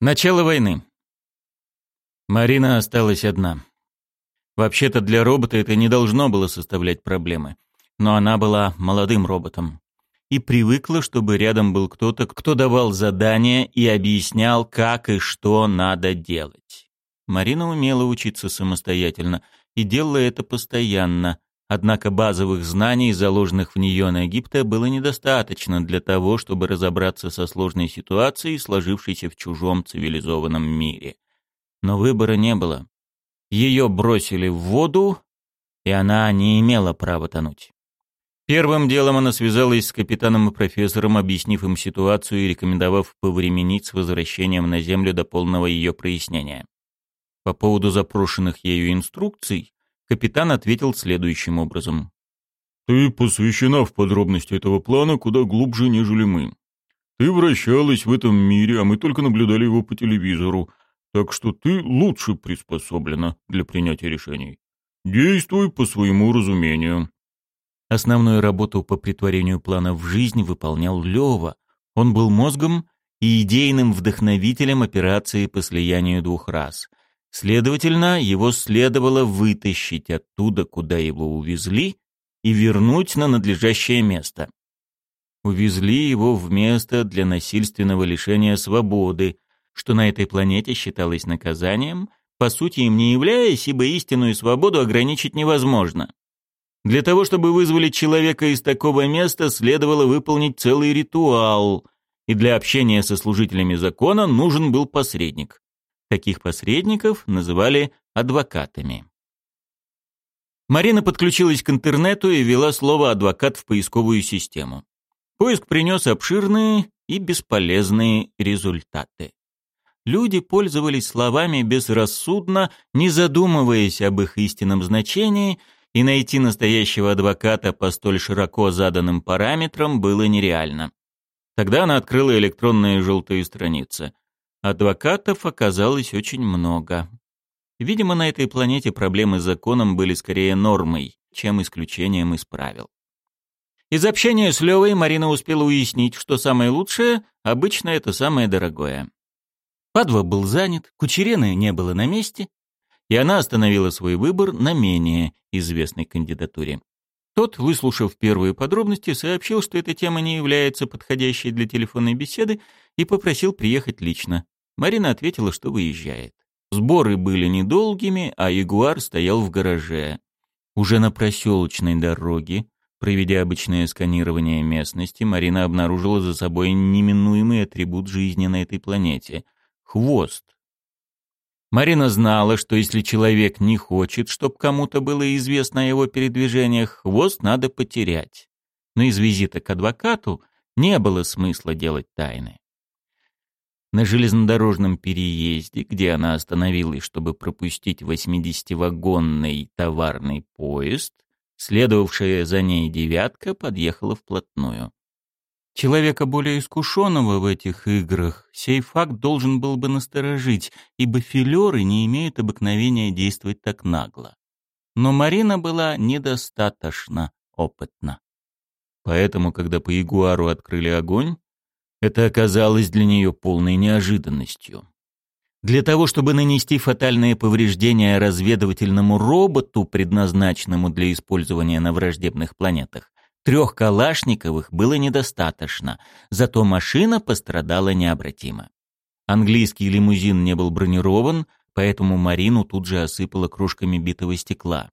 Начало войны. Марина осталась одна. Вообще-то для робота это не должно было составлять проблемы. Но она была молодым роботом. И привыкла, чтобы рядом был кто-то, кто давал задания и объяснял, как и что надо делать. Марина умела учиться самостоятельно и делала это постоянно, Однако базовых знаний, заложенных в нее на Египте, было недостаточно для того, чтобы разобраться со сложной ситуацией, сложившейся в чужом цивилизованном мире. Но выбора не было. Ее бросили в воду, и она не имела права тонуть. Первым делом она связалась с капитаном и профессором, объяснив им ситуацию и рекомендовав повременить с возвращением на Землю до полного ее прояснения. По поводу запрошенных ею инструкций, Капитан ответил следующим образом. «Ты посвящена в подробности этого плана куда глубже, нежели мы. Ты вращалась в этом мире, а мы только наблюдали его по телевизору, так что ты лучше приспособлена для принятия решений. Действуй по своему разумению». Основную работу по притворению плана в жизнь выполнял Лёва. Он был мозгом и идейным вдохновителем операции по слиянию двух рас. Следовательно, его следовало вытащить оттуда, куда его увезли, и вернуть на надлежащее место. Увезли его в место для насильственного лишения свободы, что на этой планете считалось наказанием, по сути им не являясь, ибо истинную свободу ограничить невозможно. Для того, чтобы вызволить человека из такого места, следовало выполнить целый ритуал, и для общения со служителями закона нужен был посредник. Таких посредников называли адвокатами. Марина подключилась к интернету и ввела слово «адвокат» в поисковую систему. Поиск принес обширные и бесполезные результаты. Люди пользовались словами безрассудно, не задумываясь об их истинном значении, и найти настоящего адвоката по столь широко заданным параметрам было нереально. Тогда она открыла электронные желтые страницы. Адвокатов оказалось очень много. Видимо, на этой планете проблемы с законом были скорее нормой, чем исключением из правил. Из общения с Левой Марина успела уяснить, что самое лучшее обычно это самое дорогое. Падва был занят, Кучерены не было на месте, и она остановила свой выбор на менее известной кандидатуре. Тот, выслушав первые подробности, сообщил, что эта тема не является подходящей для телефонной беседы и попросил приехать лично. Марина ответила, что выезжает. Сборы были недолгими, а Ягуар стоял в гараже. Уже на проселочной дороге, проведя обычное сканирование местности, Марина обнаружила за собой неминуемый атрибут жизни на этой планете — хвост. Марина знала, что если человек не хочет, чтобы кому-то было известно о его передвижениях, хвост надо потерять. Но из визита к адвокату не было смысла делать тайны. На железнодорожном переезде, где она остановилась, чтобы пропустить 80-вагонный товарный поезд, следовавшая за ней «девятка» подъехала вплотную. Человека более искушенного в этих играх сей факт должен был бы насторожить, ибо филеры не имеют обыкновения действовать так нагло. Но Марина была недостаточно опытна. Поэтому, когда по Ягуару открыли огонь, это оказалось для нее полной неожиданностью. Для того, чтобы нанести фатальные повреждения разведывательному роботу, предназначенному для использования на враждебных планетах, Трех калашниковых было недостаточно, зато машина пострадала необратимо. Английский лимузин не был бронирован, поэтому Марину тут же осыпало кружками битого стекла.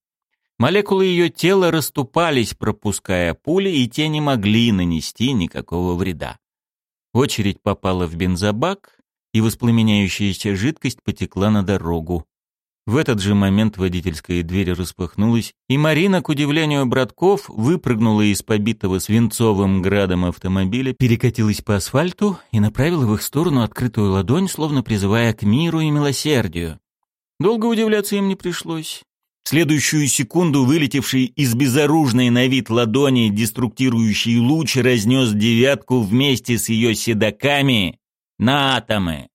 Молекулы ее тела расступались, пропуская пули, и те не могли нанести никакого вреда. Очередь попала в бензобак, и воспламеняющаяся жидкость потекла на дорогу. В этот же момент водительская дверь распахнулась, и Марина, к удивлению братков, выпрыгнула из побитого свинцовым градом автомобиля, перекатилась по асфальту и направила в их сторону открытую ладонь, словно призывая к миру и милосердию. Долго удивляться им не пришлось. В следующую секунду вылетевший из безоружной на вид ладони деструктирующий луч разнес девятку вместе с ее седаками на атомы.